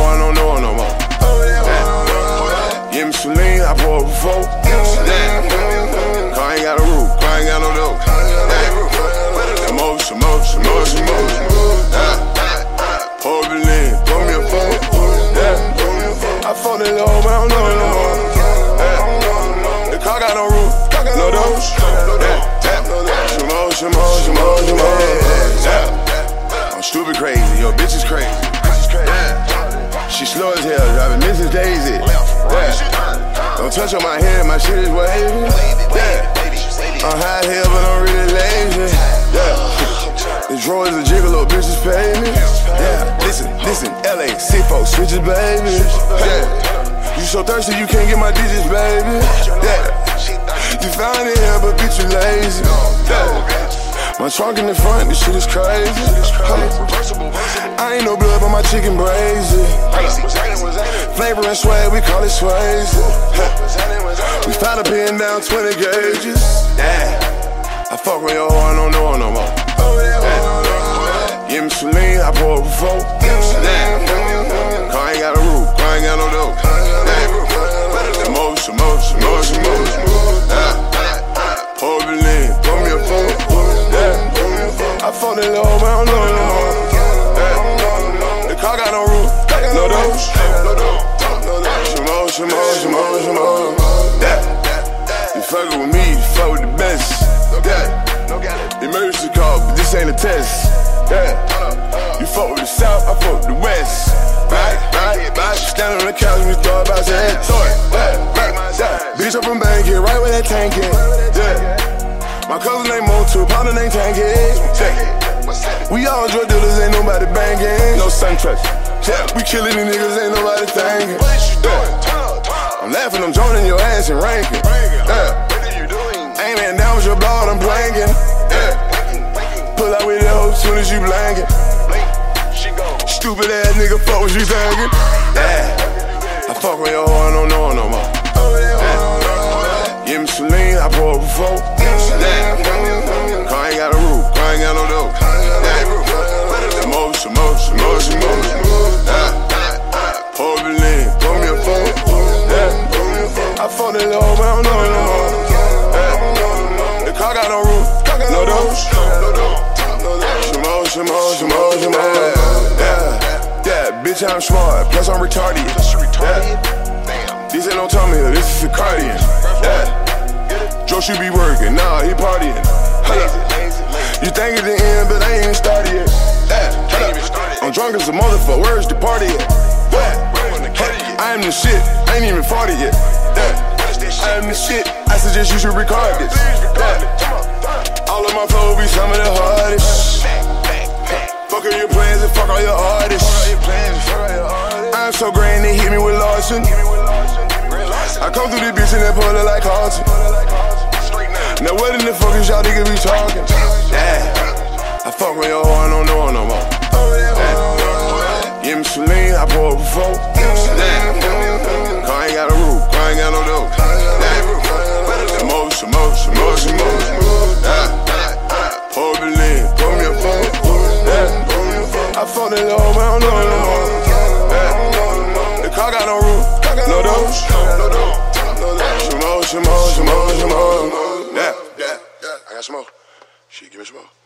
I don't know her no more. Give Yeah, Celine, I bought her before. Car ain't got a roof, car ain't got no dope. Emotion, emotion, emotion, emotion. Pour Berlin, pour me a four. Yeah. I fought in love, but I don't know her no more. The car got no roof, no dope. Yeah. Emotion, emotion, emotion, emotion. I'm stupid crazy, your bitch is crazy. Slow as hell, driving Mrs. Daisy. Yeah. Don't touch on my head, my shit is wavy. Yeah. I'm high here, but I'm really lazy. Yeah. The drawer is a gigolo, bitches pay me. Yeah. Listen, listen, LA, C4, switches, baby. Yeah. You so thirsty, you can't get my digits, baby. Yeah. You found it here, but bitch, you lazy. Yeah. My trunk in the front, this shit is crazy. I ain't no blood, but my chicken brazy. And swag, we call it Swayze. We found a pin down 20 gauges. Yeah. I fuck with your I don't know her no more. Give me Celine, I pour a four. Yeah. Car ain't got a roof, car ain't got no. Yeah. Some more, some more, some more, some more. Me, fuck with the best. Yeah. Emergency call, but this ain't a test. Yeah. You fuck with the south, I fuck with the west. Right, right, right. Stand on the couch we throw about your head. Throw it, yeah, yeah. Bitch up from Bankhead, right where that tank is. Yeah. My cousin named Motu, partner named Tanky. Yeah. We all drug dealers, ain't nobody banging. No sun trust. Yeah, we killing these niggas, ain't nobody thinking. Yeah. I'm laughing, I'm joining your ass and ranking. Yeah. Your blood, I'm blanking. Yeah. Pull out with that hoe soon as you blanking. Stupid ass nigga, fuck what you thinking. Yeah. Bitch, I'm smart, plus I'm retarded. Yeah. This ain't no Tommy Hill, this is a Cardian. Yeah. Joe should be working, nah, he partying. Hold up. You think it's the end, but I ain't even started yet. Yeah. Hold up. I'm drunk as a motherfucker, where's the party at? Yeah. I am the shit, I ain't even 40 yet. Yeah. I am the shit, I suggest you should record this. Yeah. All of my flow be some of the hardest. Fuck all your plans and fuck all your artists. I'm so grand they hit me with Larson. I come through this bitch and they pull it like Carlton. Now what in the fuck is y'all niggas be talking? Yeah. I fuck with your hoe, I don't know her no more. Give me Celine, I pour a four. Yeah. Car ain't got a roof, car ain't got no door. Yeah. Some more, some more, some more, some more. Pour me a phone. Yeah. I fuck that little man, I don't know it no more. Shit, give me some more.